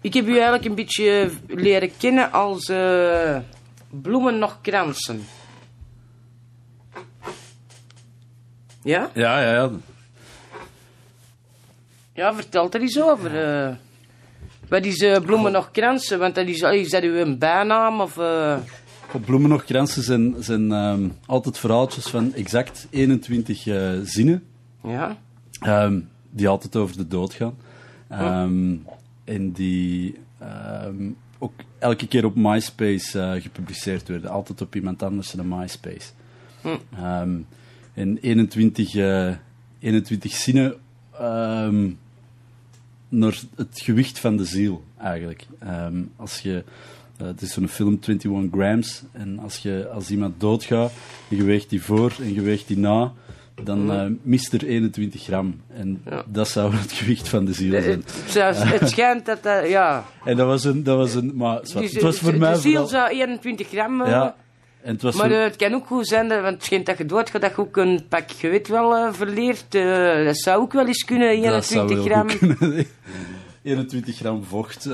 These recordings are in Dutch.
Ik heb u eigenlijk een beetje leren kennen als eh, bloemen nog kransen. Ja? Ja, ja, ja. Ja, vertel er eens over. eh. wat is eh, bloemen nog kransen? Want dat is, is dat uw bijnaam of... eh, Op Bloemen nog kransen zijn, zijn ehm, altijd verhaaltjes van exact 21 eh, zinnen. ja? Ehm, die altijd over de dood gaan. Ehm, En die ehm, ook elke keer op MySpace eh, gepubliceerd werden. Altijd op iemand anders dan MySpace. Ehm, en 21, eh 21 zinnen ehm, naar het gewicht van de ziel, eigenlijk. Als je... eh, het is zo'n film, 21 grams. En als, je, als iemand doodgaat, je weegt die voor en je weegt die na, dan eh, mist er 21 gram. En Ja. dat zou het gewicht van de ziel zijn. Het, schijnt dat dat... Ja. En dat was een... Dat was een maar zwart, Dus, het was voor de, mij de ziel vooral- zou 21 gram... eh, Ja. En het was Maar eh, het kan ook goed zijn, dat, want het schijnt dat je doodgaat, dat je ook een pak gewit wel eh, verleert. Eh, dat zou ook wel eens kunnen, dat zou 21 heel gram. goed kunnen. 21 gram vocht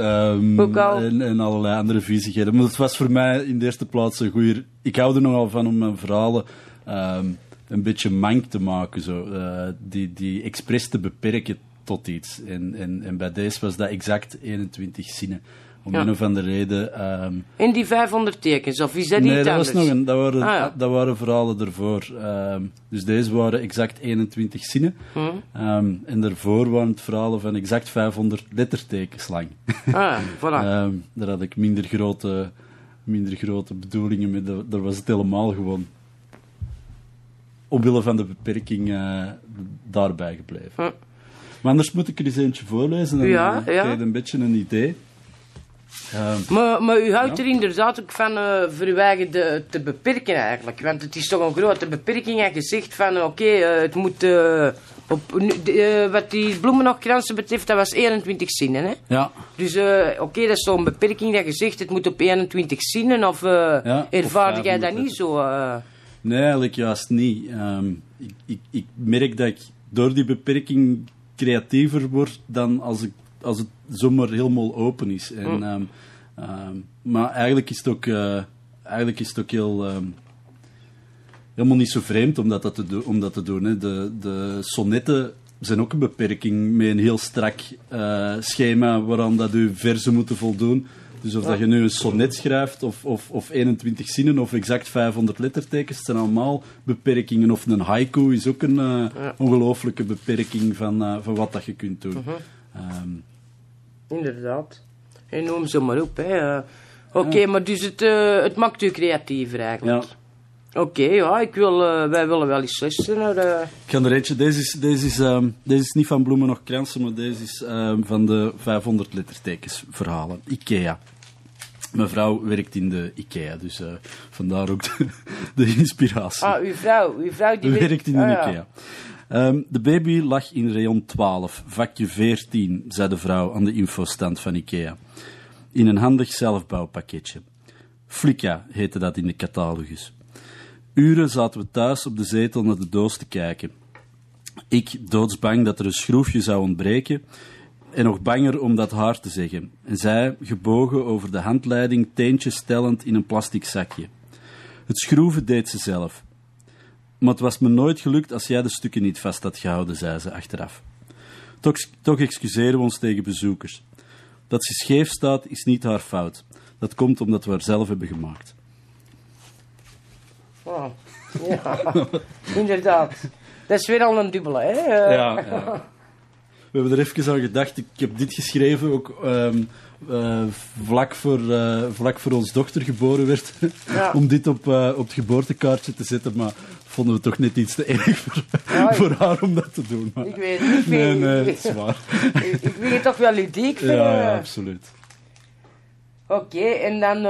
Ook al. en, en allerlei andere viezigheden. Maar het was voor mij in de eerste plaats een goede... Ik hou er nogal van om mijn verhalen ehm, een beetje mank te maken. Zo. eh, die, die expres te beperken tot iets. En, en, en bij deze was dat exact 21 zinnen. Om Ja. een of andere reden... In die 500 tekens, of is dat niet Nee, dat anders? was nog een, dat, waren, Ah, ja. dat waren verhalen ervoor. Ehm, dus deze waren exact 21 zinnen. Hm? Ehm, en daarvoor waren het verhalen van exact 500 lettertekens lang. Ah, voilà. Daar had ik minder grote, minder grote bedoelingen mee. Daar was het helemaal gewoon omwille van de beperking eh, daarbij gebleven. Hm. Maar anders moet ik er eens eentje voorlezen. Dan Ja, eh, ja. krijg je een beetje een idee. Ehm, Maar, maar u houdt Ja. er inderdaad ook van voor uw eigen de, te beperken eigenlijk. Want het is toch een grote beperking en gezegd van oké, eh, het moet... op, wat die bloemenoogkransen betreft, dat was 21 zinnen. Hè? ja, Dus oké, dat is zo'n beperking dat je zegt, het moet op 21 zinnen. Of Ja, ervaarde jij dat 500 niet zo? Nee, eigenlijk juist niet. Ehm, ik, ik, ik merk dat ik door die beperking creatiever word dan als, ik, als het zomaar helemaal open is. En, ehm, ehm, maar eigenlijk is het ook, eh, eigenlijk is het ook heel, helemaal niet zo vreemd om dat, te, do- om dat te doen. Hè. De, de sonnetten zijn ook een beperking met een heel strak eh, schema waaraan dat u verzen moeten voldoen. Dus of dat je nu een sonnet schrijft, of, of, of 21 zinnen, of exact 500 lettertekens, het zijn allemaal beperkingen. Of een haiku is ook een eh, ongelooflijke beperking van, eh, van wat dat je kunt doen. Ehm, Inderdaad. En noem ze maar op. hè. eh. Oké, maar dus het, eh, het maakt u creatiever eigenlijk. ja. Oké, ja, ik wil, eh, wij willen wel eens luisteren naar... eh, Ik ga er eentje. Deze is, deze, is, ehm, deze is niet van Bloemen nog Kransen, maar deze is ehm, van de 500 lettertekens verhalen. Ikea. Mijn vrouw werkt in de Ikea, dus eh, vandaar ook de, de inspiratie. Ah, uw vrouw. Uw vrouw die werkt in de ah, ja. Ikea. Ehm, de baby lag in rayon 12, vakje 14, zei de vrouw aan de infostand van Ikea. In een handig zelfbouwpakketje. Flicka heette dat in de catalogus. Uren zaten we thuis op de zetel naar de doos te kijken. Ik doodsbang dat er een schroefje zou ontbreken en nog banger om dat haar te zeggen. En zij gebogen over de handleiding, teentjes stellend in een plastic zakje. Het schroeven deed ze zelf. Maar het was me nooit gelukt als jij de stukken niet vast had gehouden, zei ze achteraf. Toch, toch excuseren we ons tegen bezoekers. Dat ze scheef staat is niet haar fout. Dat komt omdat we haar zelf hebben gemaakt. Ah, ja, inderdaad. Dat is weer al een dubbele, hè? Ja, ja. We hebben er even aan gedacht. Ik heb dit geschreven ook ehm, eh, vlak, voor, eh, vlak voor ons dochter geboren werd. Ja. Om dit op, eh, op het geboortekaartje te zetten. Maar vonden we toch net iets te erg voor, Ja, ik- voor haar om dat te doen. Maar, Ik weet het niet. nee, nee, ik, het is waar. ik, ik wil het toch wel ludiek Ja, vinden. ja, absoluut. Oké, en dan...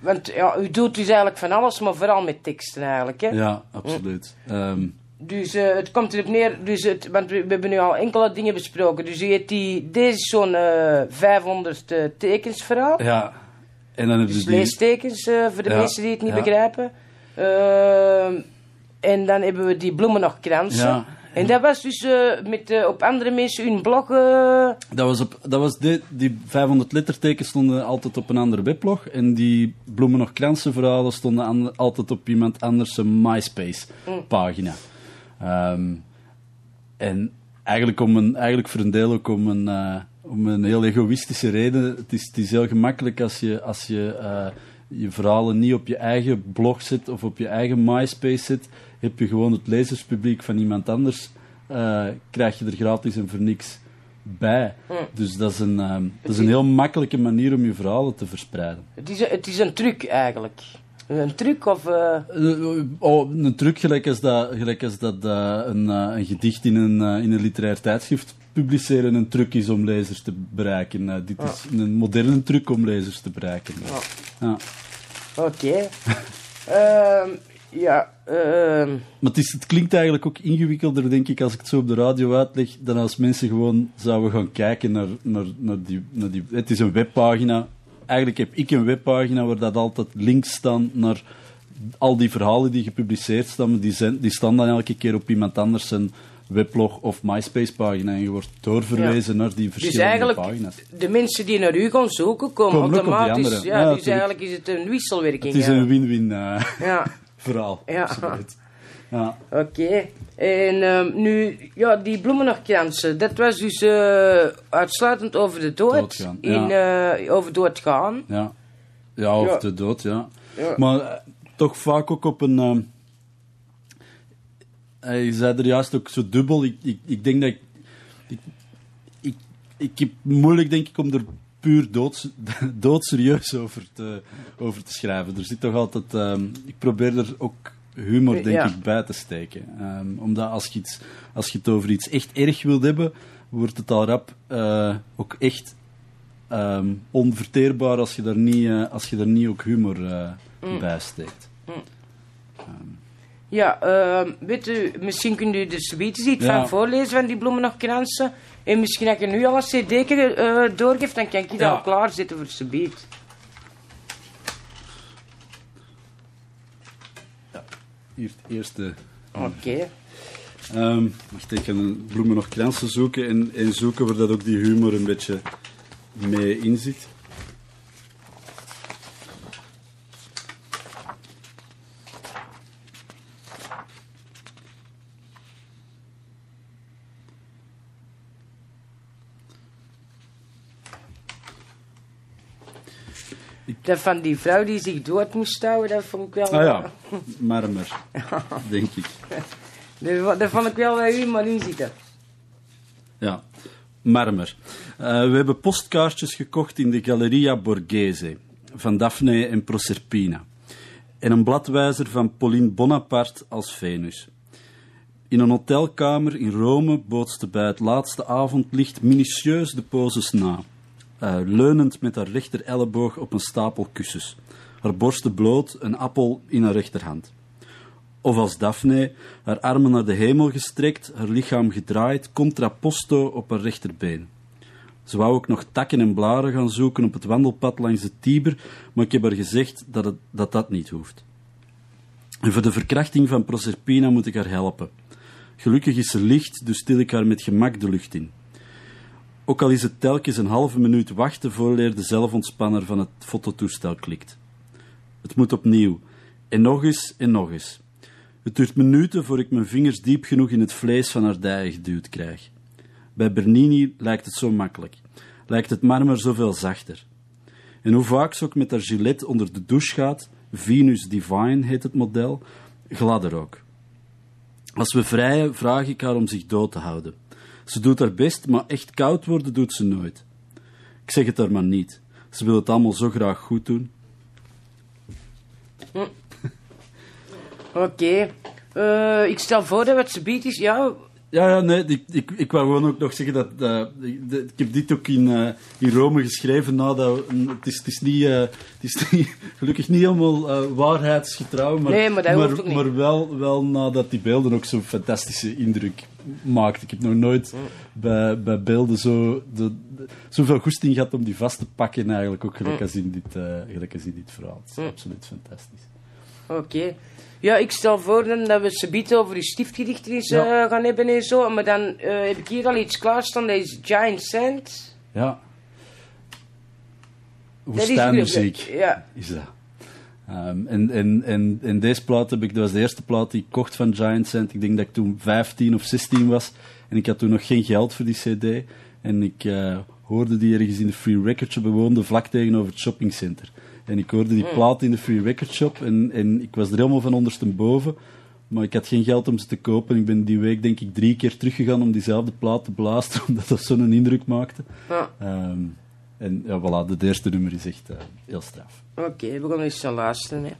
want ja, u doet dus eigenlijk van alles, maar vooral met teksten eigenlijk, hè? Ja, absoluut. Ehm, Dus eh, het komt erop neer, dus het, want we, we hebben nu al enkele dingen besproken. Dus u heeft die, deze is zo'n eh 500 eh, tekens verhaal. ja. En dan hebben Dus die... leestekens voor de Ja, mensen die het niet ja. begrijpen. Ehm, en dan hebben we die bloemen nog kransen. Ja, En dat was dus eh, met eh, op andere mensen hun blog. Dat was op, dat was de, die 500 lettertekens stonden altijd op een andere weblog. En die bloemen nog kransen verhalen stonden an- altijd op iemand anders een MySpace-pagina. Ehm, en eigenlijk, om een, eigenlijk voor een deel ook om een, eh, om een heel egoïstische reden. Het is, het is heel gemakkelijk als je, als je je verhalen niet op je eigen blog zet of op je eigen MySpace zet. Heb je gewoon het lezerspubliek van iemand anders. eh, krijg je er gratis en voor niks bij. Dus dat is, een, ehm, dat is een heel makkelijke manier om je verhalen te verspreiden. het, is, een- het is een truc eigenlijk. Een truc of. eh, Eh, oh, een truc gelijk als dat, gelijk als dat eh, een, eh, een gedicht in een, eh, in een literair tijdschrift publiceren een truc is om lezers te bereiken. Eh, dit is een moderne truc om lezers te bereiken. Ja. Oké. Ehm, ja. ehm, Maar het, is, het klinkt eigenlijk ook ingewikkelder, denk ik, als ik het zo op de radio uitleg, dan als mensen gewoon zouden gaan kijken naar, naar, naar, die, naar die... Het is een webpagina. Eigenlijk heb ik een webpagina waar dat altijd links staan naar al die verhalen die gepubliceerd staan, die, zijn, die staan dan elke keer op iemand anders zijn weblog of MySpace-pagina en je wordt doorverwezen naar die dus verschillende eigenlijk, pagina's. de mensen die naar u gaan zoeken, komen, Komen ook op die automatisch. Ja, Ja, dus natuurlijk. eigenlijk is het een wisselwerking. Het is een win-win eh, Ja, verhaal. Ja. absoluut. Ja. oké. En ehm, nu, ja, die bloemenachtkransen, dat was dus eh, uitsluitend over de dood. Doodgaan, In, eh, over doodgaan. Ja, ja Ja. de dood, ja. Maar toch vaak ook op een... ehm, eh, je zei er juist ook zo dubbel. Ik, ik, ik denk dat ik... Ik, ik, ik heb moeilijk, denk ik, om er puur dood, doodserieus over te, over te schrijven. Er zit toch altijd... ehm, ik probeer er ook humor, denk Ja. ik, bij te steken. Ehm, omdat als je, iets, als je het over iets echt erg wilt hebben, wordt het al rap eh, ook echt ehm, onverteerbaar als je daar niet, eh, als je daar niet ook humor eh, bij steekt. Ja, ehm, weet u, misschien kunt u er zoiets iets Ja. van voorlezen van die bloemenachtkransen. En misschien als je nu al een cd eh doorgeeft, dan kan ik dat Ja. al klaarzetten voor zoiets. Hier het eerste. Oké. Ehm wacht, ik ga een bloemen nog kransen zoeken en, en zoeken waar dat ook die humor een beetje mee in zit. Dat van die vrouw die zich dood moest houden, dat vond ik wel... Ah ja, marmer, denk ik. Dat, vond ik wel bij u maar in zitten. Ja, marmer. Eh, we hebben postkaartjes gekocht in de Galleria Borghese van Daphne en Proserpina. En een bladwijzer van Pauline Bonaparte als Venus. In een hotelkamer in Rome bootste bij het laatste avondlicht minutieus de poses na. Eh, leunend met haar rechter elleboog op een stapel kussens. Haar borsten bloot, een appel in haar rechterhand. Of als Daphne, haar armen naar de hemel gestrekt, haar lichaam gedraaid, contrapposto op haar rechterbeen. Ze wou ook nog takken en blaren gaan zoeken op het wandelpad langs de Tiber, maar ik heb haar gezegd dat het, dat, dat niet hoeft. En voor de verkrachting van Proserpina moet ik haar helpen. Gelukkig is ze licht, dus stil ik haar met gemak de lucht in. Ook al is het telkens een halve minuut wachten voorleer de zelfontspanner van het fototoestel klikt. Het moet opnieuw. En nog eens en nog eens. Het duurt minuten voor ik mijn vingers diep genoeg in het vlees van haar dijen geduwd krijg. Bij Bernini lijkt het zo makkelijk. Lijkt het marmer zoveel zachter. En hoe vaak ze ook met haar gilet onder de douche gaat, Venus Divine heet het model, gladder ook. Als we vrijen, vraag ik haar om zich dood te houden. Ze doet haar best, maar echt koud worden doet ze nooit. Ik zeg het haar maar niet. Ze wil het allemaal zo graag goed doen. Oké. Eh, ik stel voor dat het subiet is. Ja, Ja, ja nee, ik, ik, ik wou gewoon ook nog zeggen dat... eh, ik, de- ik heb dit ook in, eh, in Rome geschreven nadat... een- Het is, het is, niet, eh, het is niet, gelukkig niet helemaal waarheidsgetrouw, maar, Nee, maar dat hoeft ook niet. maar wel, wel nadat die beelden ook zo'n fantastische indruk maakten. Ik heb nog nooit bij, bij beelden zo, de, de- zoveel goesting gehad om die vast te pakken eigenlijk, ook gelijk als in dit, gelijk als in dit verhaal. Het is absoluut fantastisch. Oké. Ja, ik stel voor dan dat we subiet over die eens Ja. eh, gaan hebben en zo. Maar dan eh, heb ik hier al iets klaarstaan, dat is Giant Sand. Ja. Woestijnmuziek Ja. is dat. Ehm, en, en, en, en deze plaat heb ik, dat was de eerste plaat die ik kocht van Giant Sand. Ik denk dat ik toen 15 of 16 was. En ik had toen nog geen geld voor die CD. En ik eh, hoorde die ergens in de Free Record Shop. We woonden vlak tegenover het shoppingcenter. En ik hoorde die plaat in de Free Record Shop. En, en ik was er helemaal van ondersteboven. Maar ik had geen geld om ze te kopen. Ik ben die week denk ik drie keer teruggegaan om diezelfde plaat te blazen. Omdat dat zo'n indruk maakte. Ja. Ehm, en ja, voilà, de eerste nummer is echt eh, heel straf. Oké, we gaan eens gaan luisteren. Hè.